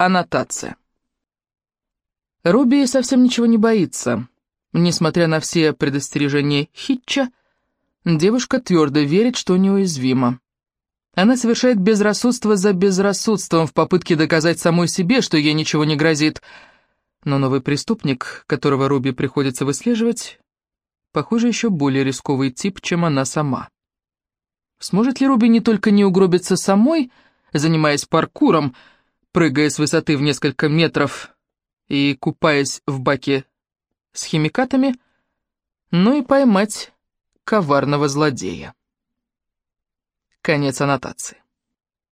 Аннотация. Руби совсем ничего не боится. Несмотря на все предостережения Хитча, девушка твердо верит, что неуязвима. Она совершает безрассудство за безрассудством в попытке доказать самой себе, что ей ничего не грозит. Но новый преступник, которого Руби приходится выслеживать, похоже, еще более рисковый тип, чем она сама. Сможет ли Руби не только не угробиться самой, занимаясь паркуром, прыгая с высоты в несколько метров и купаясь в баке с химикатами, но и поймать коварного злодея. Конец аннотации.